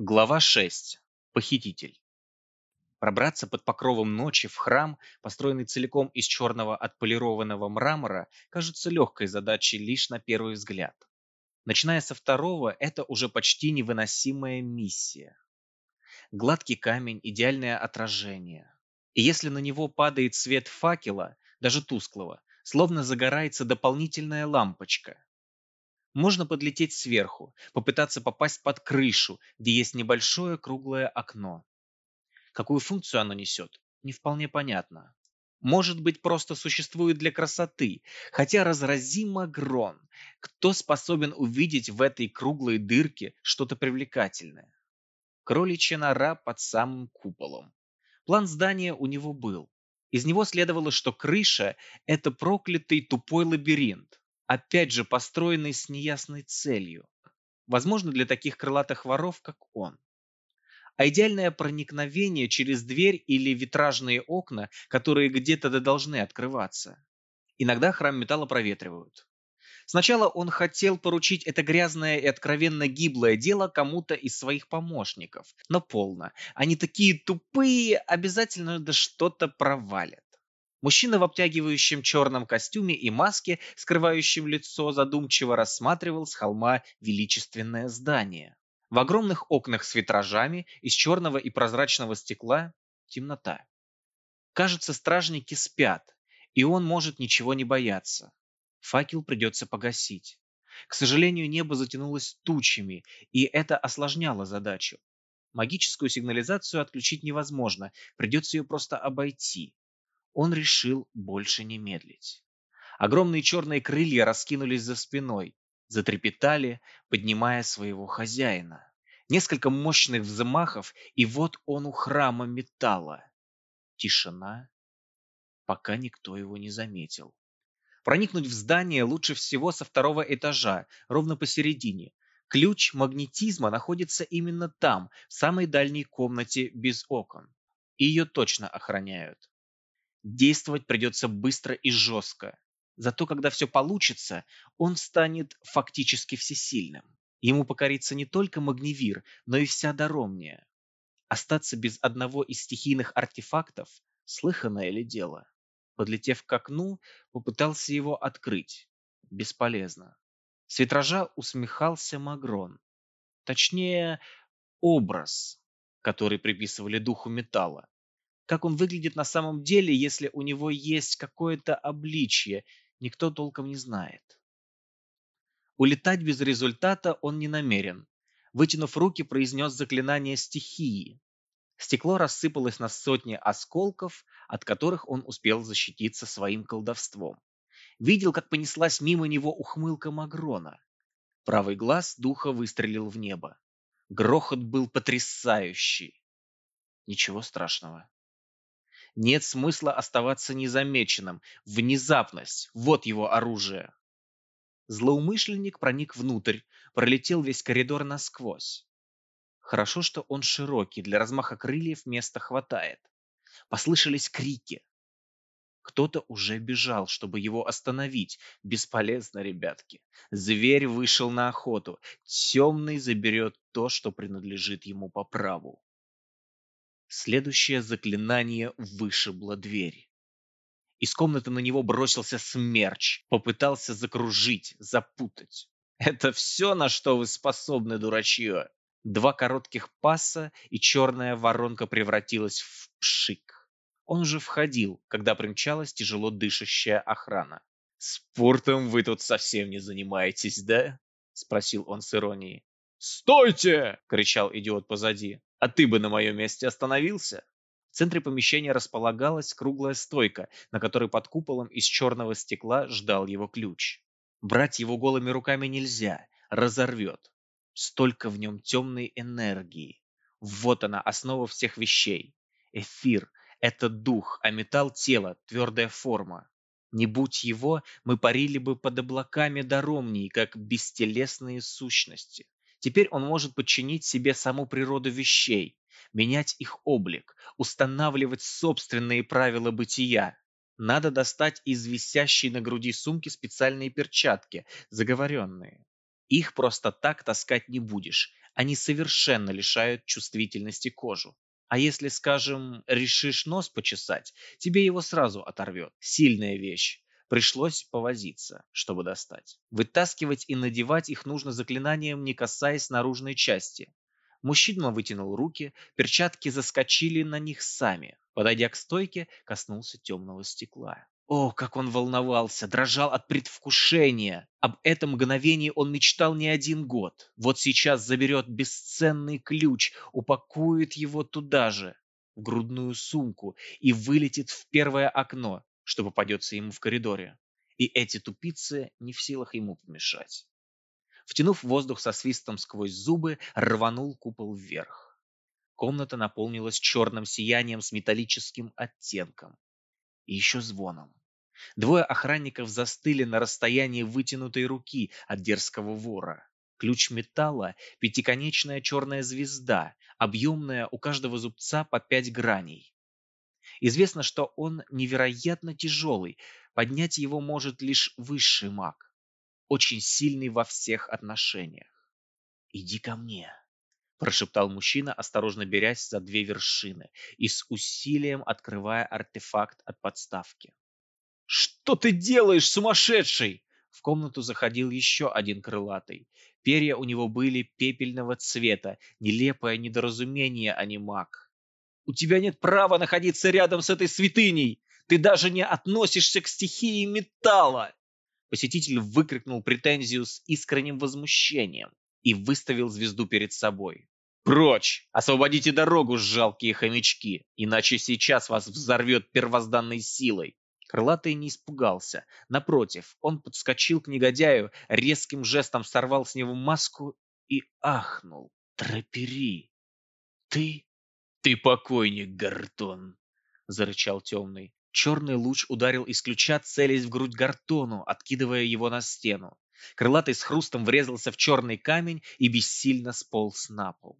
Глава 6. Похититель. Пробраться под покровом ночи в храм, построенный целиком из черного отполированного мрамора, кажется легкой задачей лишь на первый взгляд. Начиная со второго, это уже почти невыносимая миссия. Гладкий камень, идеальное отражение. И если на него падает свет факела, даже тусклого, словно загорается дополнительная лампочка, можно подлететь сверху, попытаться попасть под крышу, где есть небольшое круглое окно. Какую функцию оно несет, не вполне понятно. Может быть, просто существует для красоты, хотя разразимо грон. Кто способен увидеть в этой круглой дырке что-то привлекательное? Кроличья нора под самым куполом. План здания у него был. Из него следовало, что крыша – это проклятый тупой лабиринт, опять же построенный с неясной целью. Возможно, для таких крылатых воров, как он. А идеальное проникновение через дверь или витражные окна, которые где-то должны открываться. Иногда храм металла проветривают. Сначала он хотел поручить это грязное и откровенно гиблое дело кому-то из своих помощников, но полно. Они такие тупые, обязательно да что-то провалят. Мужчина в обтягивающем черном костюме и маске, скрывающем лицо, задумчиво рассматривал с холма величественное здание. В огромных окнах с витражами из черного и прозрачного стекла темнота. Кажется, стражники спят, и он может ничего не бояться. Факел придется погасить. К сожалению, небо затянулось тучами, и это осложняло задачу. Магическую сигнализацию отключить невозможно, придется ее просто обойти он решил больше не медлить. Огромные черные крылья раскинулись за спиной, затрепетали, поднимая своего хозяина. Несколько мощных взмахов, и вот он у храма металла. Тишина, пока никто его не заметил. Проникнуть в здание лучше всего со второго этажа, ровно посередине. Ключ магнетизма находится именно там, в самой дальней комнате без окон. И ее точно охраняют. Действовать придется быстро и жестко. Зато когда все получится, он станет фактически всесильным. Ему покорится не только Магневир, но и вся Даромния. Остаться без одного из стихийных артефактов – слыханное ли дело? Подлетев к окну, попытался его открыть. Бесполезно. С витража усмехался Магрон. Точнее, образ, который приписывали духу металла. Как он выглядит на самом деле, если у него есть какое-то обличье, никто толком не знает. Улетать без результата он не намерен. Вытянув руки, произнес заклинание стихии. Стекло рассыпалось на сотни осколков, от которых он успел защититься своим колдовством. Видел, как понеслась мимо него ухмылка Магрона. Правый глаз духа выстрелил в небо. Грохот был потрясающий. Ничего страшного. Нет смысла оставаться незамеченным. Внезапность – вот его оружие. Злоумышленник проник внутрь, пролетел весь коридор насквозь. Хорошо, что он широкий, для размаха крыльев места хватает. Послышались крики. Кто-то уже бежал, чтобы его остановить. Бесполезно, ребятки. Зверь вышел на охоту. Темный заберет то, что принадлежит ему по праву. Следующее заклинание вышибло дверь. Из комнаты на него бросился смерч, попытался закружить, запутать. Это все, на что вы способны, дурачье. Два коротких паса, и черная воронка превратилась в пшик. Он уже входил, когда примчалась тяжело дышащая охрана. «Спортом вы тут совсем не занимаетесь, да?» — спросил он с иронией. «Стойте!» — кричал идиот позади. А ты бы на моем месте остановился? В центре помещения располагалась круглая стойка, на которой под куполом из черного стекла ждал его ключ. Брать его голыми руками нельзя, разорвет. Столько в нем темной энергии. Вот она, основа всех вещей. Эфир — это дух, а металл — тело, твердая форма. Не будь его, мы парили бы под облаками даромней, как бестелесные сущности. Теперь он может подчинить себе саму природу вещей, менять их облик, устанавливать собственные правила бытия. Надо достать из висящей на груди сумки специальные перчатки, заговоренные. Их просто так таскать не будешь. Они совершенно лишают чувствительности кожу. А если, скажем, решишь нос почесать, тебе его сразу оторвет. Сильная вещь. Пришлось повозиться, чтобы достать. Вытаскивать и надевать их нужно заклинанием, не касаясь наружной части. Мужчина вытянул руки, перчатки заскочили на них сами. Подойдя к стойке, коснулся темного стекла. О, как он волновался, дрожал от предвкушения. Об этом мгновении он мечтал не один год. Вот сейчас заберет бесценный ключ, упакует его туда же, в грудную сумку, и вылетит в первое окно, что попадется ему в коридоре. И эти тупицы не в силах ему помешать. Втянув воздух со свистом сквозь зубы, рванул купол вверх. Комната наполнилась черным сиянием с металлическим оттенком. И еще звоном. Двое охранников застыли на расстоянии вытянутой руки от дерзкого вора. Ключ металла – пятиконечная черная звезда, объемная у каждого зубца по пять граней. Известно, что он невероятно тяжелый, поднять его может лишь высший маг, очень сильный во всех отношениях. «Иди ко мне», – прошептал мужчина, осторожно берясь за две вершины и с усилием открывая артефакт от подставки. «Что ты делаешь, сумасшедший?» В комнату заходил еще один крылатый. Перья у него были пепельного цвета, нелепое недоразумение, а не маг. «У тебя нет права находиться рядом с этой святыней! Ты даже не относишься к стихии металла!» Посетитель выкрикнул претензию с искренним возмущением и выставил звезду перед собой. «Прочь! Освободите дорогу, жалкие хомячки, иначе сейчас вас взорвет первозданной силой!» Крылатый не испугался. Напротив, он подскочил к негодяю, резким жестом сорвал с него маску и ахнул. «Тропери! Ты? Ты покойник, Гартон!» — зарычал темный. Черный луч ударил из ключа, целясь в грудь Гартону, откидывая его на стену. Крылатый с хрустом врезался в черный камень и бессильно сполз на пол.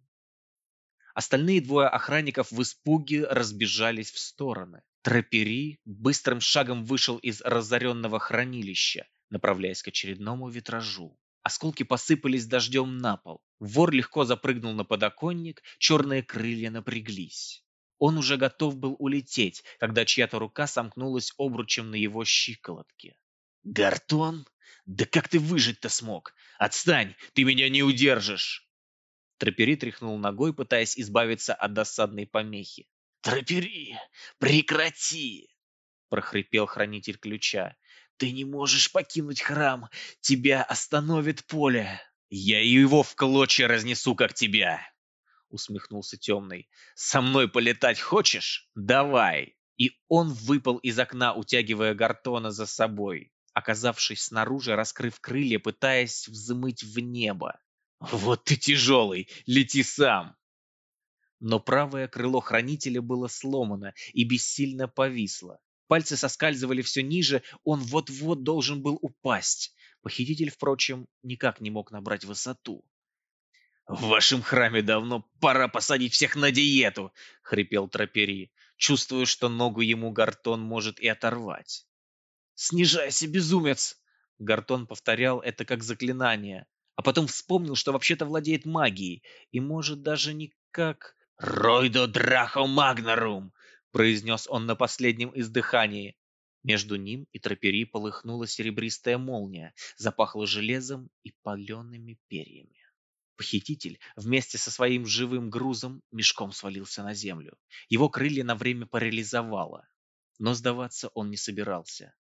Остальные двое охранников в испуге разбежались в стороны. Трапери быстрым шагом вышел из разоренного хранилища, направляясь к очередному витражу. Осколки посыпались дождем на пол. Вор легко запрыгнул на подоконник, черные крылья напряглись. Он уже готов был улететь, когда чья-то рука сомкнулась обручем на его щиколотке. «Гартон? Да как ты выжить-то смог? Отстань, ты меня не удержишь!» Трапери тряхнул ногой, пытаясь избавиться от досадной помехи. «Тропери, прекрати!» — прохрипел хранитель ключа. «Ты не можешь покинуть храм! Тебя остановит поле!» «Я его в клочья разнесу, как тебя!» — усмехнулся темный. «Со мной полетать хочешь? Давай!» И он выпал из окна, утягивая Гартона за собой, оказавшись снаружи, раскрыв крылья, пытаясь взмыть в небо. «Вот ты тяжелый! Лети сам!» но правое крыло хранителя было сломано и бессильно повисло. Пальцы соскальзывали все ниже, он вот-вот должен был упасть. Похититель, впрочем, никак не мог набрать высоту. «В вашем храме давно пора посадить всех на диету!» — хрипел Трапери, чувствуя, что ногу ему Гартон может и оторвать. «Снижайся, безумец!» Гартон повторял это как заклинание, а потом вспомнил, что вообще-то владеет магией и может даже не как «Ройдо драхо магнарум!» — произнес он на последнем издыхании. Между ним и тропери полыхнула серебристая молния, запахло железом и палеными перьями. Похититель вместе со своим живым грузом мешком свалился на землю. Его крылья на время парализовало. Но сдаваться он не собирался.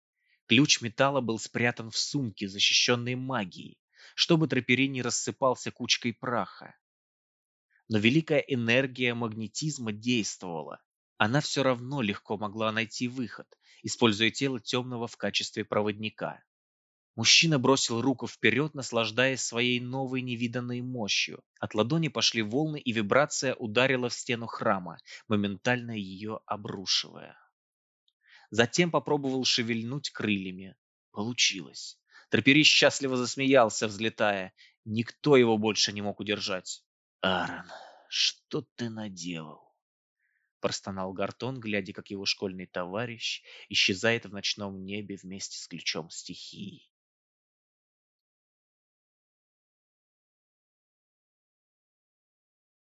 Ключ металла был спрятан в сумке, защищенной магией, чтобы тропери не рассыпался кучкой праха. Но великая энергия магнетизма действовала. Она все равно легко могла найти выход, используя тело темного в качестве проводника. Мужчина бросил руку вперед, наслаждаясь своей новой невиданной мощью. От ладони пошли волны, и вибрация ударила в стену храма, моментально ее обрушивая. Затем попробовал шевельнуть крыльями. Получилось. Тропери счастливо засмеялся, взлетая. Никто его больше не мог удержать. Аарон, что ты наделал? Простонал Гартон, глядя, как его школьный товарищ исчезает в ночном небе вместе с ключом стихии.